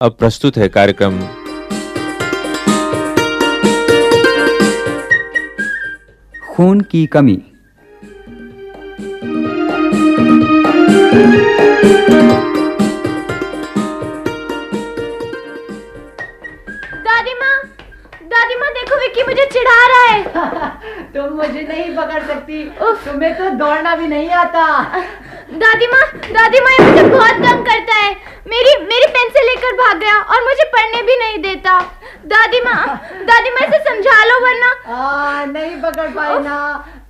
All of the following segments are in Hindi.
अब प्रस्तुत है कार्यक्रम। खून की कमी। दादी माँ दादी माँ देखो विक्की मुझे चिढ़ा रहा है। तुम मुझे नहीं पकड़ सकती। तुम्हें तो दौड़ना भी नहीं आता। दादी माँ दादी माँ मुझे बहुत तंग करता है। मेरी मेरी पेन से लेकर भाग गया और मुझे पढ़ने भी नहीं देता। दादी माँ दादी माँ इसे समझा लो वरना। आ, नहीं पकड़ पाई ना।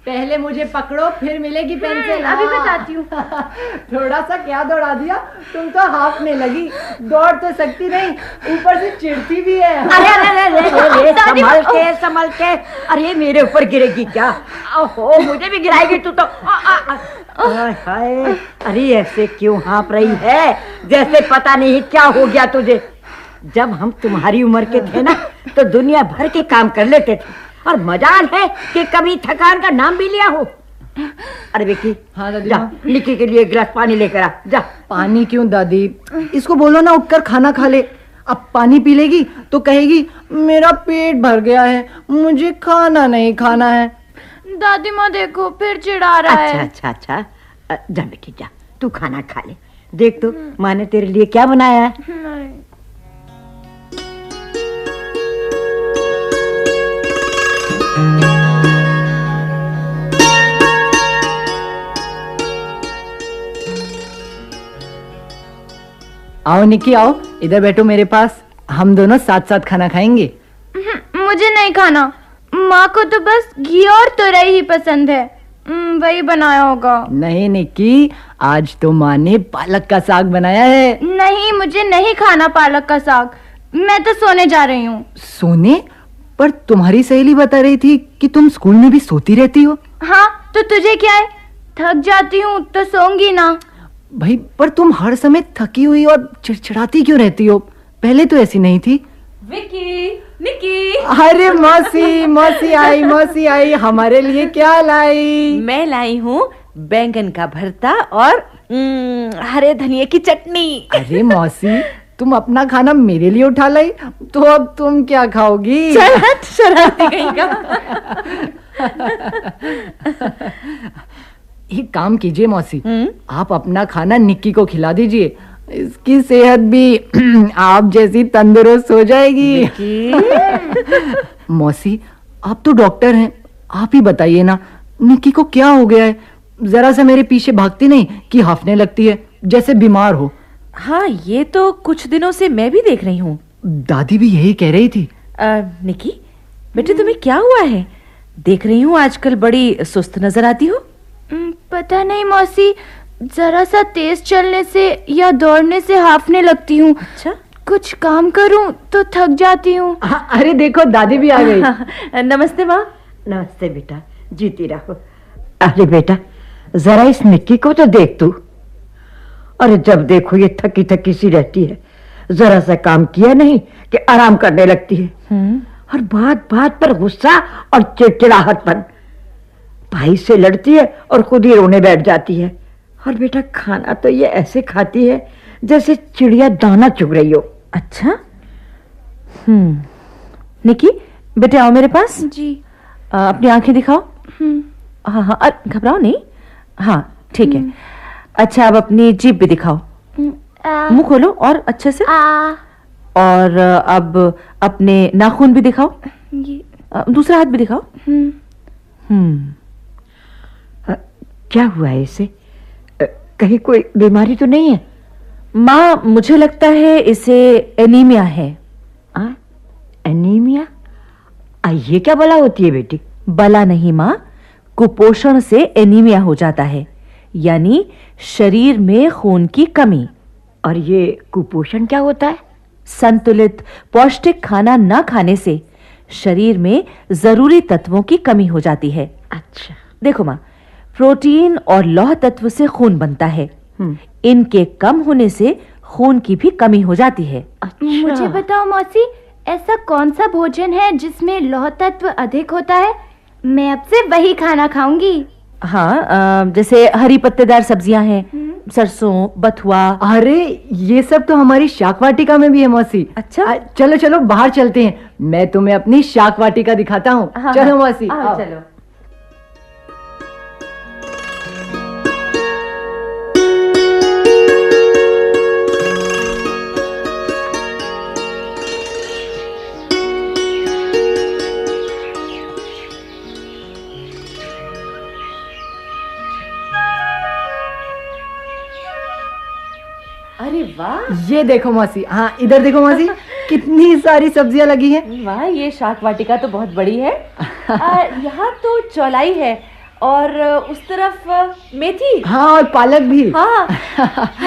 पहले मुझे पकड़ो फिर मिलेगी पेंसिल अभी हाँ। बताती हूँ। थोड़ा सा क्या दौड़ा दिया? तुम तो हाफने लगी। दौड़ तो सकती नहीं। ऊपर से चिढ़ती भी है। अरे अरे अरे अरे, अरे, संभल के संभल के। अरे मेरे ऊपर गिरेगी क्या? ओहो मुझे भी गिराएगी तू तो। हाय। अरे ऐसे क्यों हाँप रही है? जैसे पता नहीं क्या हो गया तुझे। जब हम तुम्हारी उम्र के थे ना तो दुनिया भर के काम कर लेते थे। और मजाल है कि कभी थकान का नाम भी लिया हो। अरे बेटी हाँ, दादी जा माँ। निक्की के लिए गिलास पानी लेकर आ जा। पानी क्यों दादी? इसको बोलो ना उठकर खाना खा ले। अब पानी पी लेगी तो कहेगी मेरा पेट भर गया है मुझे खाना नहीं खाना है। दादी माँ देखो फिर चिढ़ा रहा अच्छा है। अच्छा अच्छा। अ, जा बेटी जा तू खाना खा ले। देख तो माँ ने तेरे लिए क्या बनाया है? आओ निकी आओ। इधर बैठो मेरे पास। हम दोनों साथ साथ खाना खाएँगे। हम्म, मुझे नहीं खाना। माँ को तो बस घी और तुरई ही पसंद है। हम्म, वही बनाया होगा। नहीं निकी आज तो माँ ने पालक का साग बनाया है। नहीं मुझे नहीं खाना पालक का साग। मैं तो सोने जा रही हूँ। सोने? पर तुम्हारी सहेली बता रही थी कि तुम स्कूल में भी सोती रहती हो। हाँ तो तुझे क्या है? थक जाती हूँ तो सोऊँगी ना। भाई पर तुम हर समय थकी हुई और चिड़चिड़ाती क्यों रहती हो? पहले तो ऐसी नहीं थी। विकी निकी। अरे मौसी मौसी आई मौसी आई। हमारे लिए क्या लाई? मैं लाई हूँ बैंगन का भरता और हरे धनिए की चटनी। अरे मौसी तुम अपना खाना मेरे लिए उठा लाई तो अब तुम क्या खाओगी? कहीं का एक काम कीजिए मौसी। हम्म? आप अपना खाना निक्की को खिला दीजिए। इसकी सेहत भी आप जैसी तंदुरुस्त हो जाएगी। मौसी आप तो डॉक्टर हैं। आप ही बताइए ना निक्की को क्या हो गया है? जरा सा मेरे पीछे भागती नहीं कि हाफने लगती है जैसे बीमार हो। हाँ ये तो कुछ दिनों से मैं भी देख रही हूँ। दादी भी यही कह रही थी। अ, निकी बेटे तुम्हें क्या हुआ है? देख रही हूँ आजकल बड़ी सुस्त नज़र आती हो। पता नहीं मौसी जरा सा तेज चलने से या दौड़ने से हाफने लगती हूँ। अच्छा। कुछ काम करूँ तो थक जाती हूँ। हाँ, अरे देखो दादी भी आ गई। नमस्ते माँ। नमस्ते बेटा जीती रहो। अरे बेटा जरा इस निक्की को तो देख तू। अरे जब देखो ये थकी थकी सी रहती है जरा सा काम किया नहीं कि आराम करने लगती है। हम्म, और बात बात पर गुस्सा और चिड़चिड़ाहटपन भाई से लड़ती है और खुद ही रोने बैठ जाती है। और बेटा खाना तो ये ऐसे खाती है जैसे चिड़िया दाना चुग रही हो। अच्छा? हम्म। निकी बेटे आओ मेरे पास। जी। अ, अपनी आँखें दिखाओ। हम्म, हाँ हाँ घबराओ नहीं। हाँ ठीक है। अच्छा अब अपनी जीप भी दिखाओ। हम्म, मुँह खोलो और अच्छे से। आ, और अब अपने नाखून भी दिखाओ। ये, दूसरा हाथ भी दिखाओ। हम्म, हम्म। क्या हुआ है इसे? कहीं कोई बीमारी तो नहीं है? माँ मुझे लगता है इसे एनीमिया है। आ? एनीमिया आ, ये क्या बला होती है बेटी? बला नहीं माँ कुपोषण से एनीमिया हो जाता है यानी शरीर में खून की कमी। और ये कुपोषण क्या होता है? संतुलित पौष्टिक खाना न खाने से शरीर में ज़रूरी तत्वों की कमी हो जाती है। अच्छा। देखो माँ प्रोटीन और लौह तत्व से खून बनता है। हम्म। इनके कम होने से खून की भी कमी हो जाती है। मुझे बताओ मौसी ऐसा कौन सा भोजन है जिसमें लौह तत्व अधिक होता है? मैं अब से वही खाना खाऊँगी। हाँ जैसे हरी पत्तेदार सब्ज़ियाँ हैं सरसों बथुआ। अरे ये सब तो हमारी शाक वाटिका में भी है मौसी। अच्छा। आ, चलो चलो बाहर चलते हैं। मैं तुम्हें अपनी शाक वाटिका दिखाता हूँ। हाँ, चलो हाँ, मौसी आओ। चलो। अरे वाह। ये देखो मौसी हाँ इधर देखो मौसी कितनी सारी सब्ज़ियाँ लगी हैं। वाह ये शाक वाटिका तो बहुत बड़ी है। यहाँ तो चौलाई है और उस तरफ़ मेथी। हाँ और पालक भी। हाँ।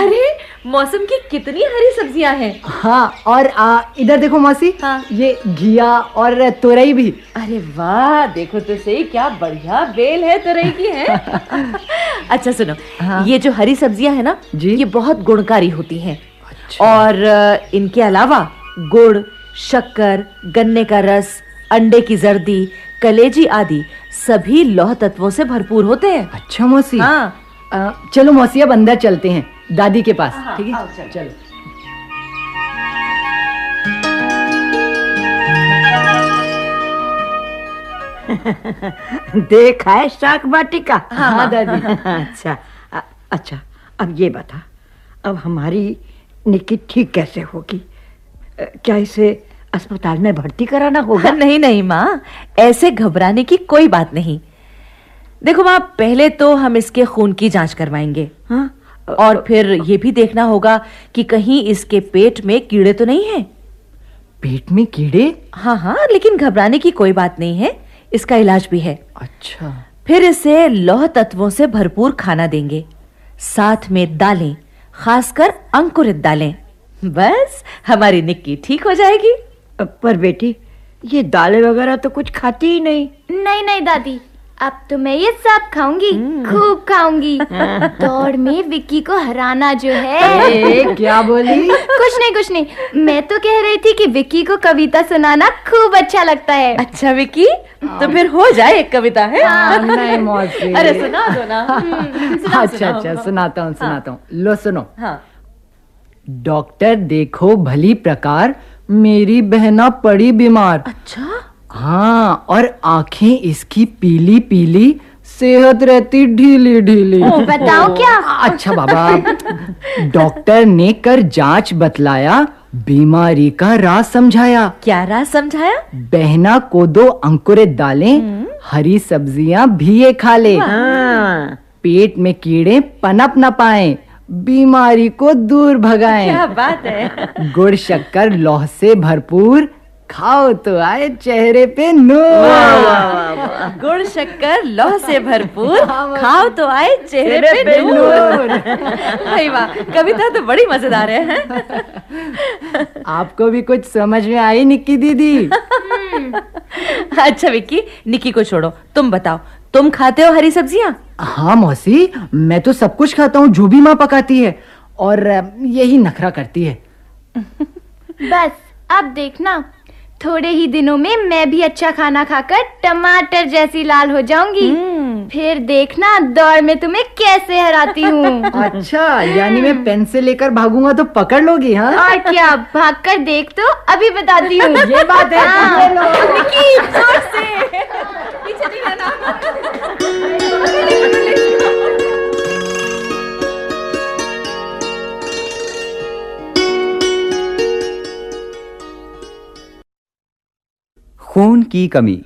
अरे मौसम की कितनी हरी सब्ज़ियाँ हैं हाँ और आ, इधर देखो मौसी हाँ। ये घिया और तुरई भी अरे वाह देखो तो सही क्या बढ़िया बेल है तुरई की है अच्छा सुनो हाँ। ये जो हरी सब्ज़ियाँ है ना जी। ये बहुत गुणकारी होती हैं अच्छा। और इनके अलावा गुड़ शक्कर गन्ने का रस अंडे की जर्दी कलेजी आदि सभी लौह तत्वों से भरपूर होते हैं अच्छा मौसी हाँ आ, चलो मौसी अब अंदर चलते हैं दादी के पास हाँ, ठीक है? चलो। देखा है शाक वाटिका हाँ दादी। अच्छा अ- अच्छा अब ये बता अब हमारी निकी ठीक कैसे होगी? अ, क्या इसे अस्पताल में भर्ती कराना होगा? नहीं नहीं माँ ऐसे घबराने की कोई बात नहीं। देखो माँ पहले तो हम इसके खून की जाँच करवाएँगे। हाँ? और फिर ये भी देखना होगा कि कहीं इसके पेट में कीड़े तो नहीं हैं? पेट में कीड़े? हाँ हाँ लेकिन घबराने की कोई बात नहीं है। इसका इलाज भी है। अच्छा। फिर इसे लौह तत्वों से भरपूर खाना देंगे। साथ में दालें खासकर अंकुरित दालें। बस हमारी निक्की ठीक हो जाएगी। पर बेटी ये दालें वगैरह तो कुछ खाती ही नहीं। नहीं नहीं दादी। अब तो मैं ये सब खाऊँगी खूब खाऊँगी। दौड़ में विक्की को हराना जो है। ए, क्या बोली? कुछ नहीं कुछ नहीं। मैं तो कह रही थी कि विक्की को कविता सुनाना खूब अच्छा लगता है। अच्छा विक्की? तो फिर हो जाए एक कविता है? हाँ, नहीं मौसी अरे सुना दो ना। हम्म, अच्छा। अच्छा सुनाता हूँ सुनाता हूँ। लो सुनो। हाँ। डॉक्टर देखो भली प्रकार मेरी बहना पड़ी बीमार। अच्छा। हाँ और आँखें इसकी पीली पीली सेहत रहती ढीली ढीली। बताओ क्या? अच्छा बाबा डॉक्टर ने कर जाँच बतलाया बीमारी का राज समझाया। क्या राज समझाया? बहना को दो अंकुरित दालें हरी सब्ज़ियाँ भी ये खा ले। हाँ पेट में कीड़े पनप न पाए बीमारी को दूर भगाएँ। क्या बात है। गुड़ शक्कर लौह से भरपूर खाओ तो आए चेहरे पे नूर। गुड़ शक्कर लौह से भरपूर। खाओ तो आए चेहरे पे नूर। भाई वाह कविता तो बड़ी मज़ेदार है आपको भी कुछ समझ में आई निक्की दीदी? अच्छा विक्की निक्की को छोड़ो। तुम बताओ तुम खाते हो हरी सब्ज़ियाँ? हाँ मौसी मैं तो सब कुछ खाता हूँ जो भी माँ पकाती है। और यही नखरा करती है। बस अब देखना। थोड़े ही दिनों में मैं भी अच्छा खाना खाकर टमाटर जैसी लाल हो जाऊँगी। फिर देखना दौड़ में तुम्हें कैसे हराती हूँ। अच्छा यानी मैं पेन से लेकर भागूँगा तो पकड़ लोगी हाँ? और क्या भाग कर देख तो अभी बताती हूँ। ये बात है हाँ। की कमी।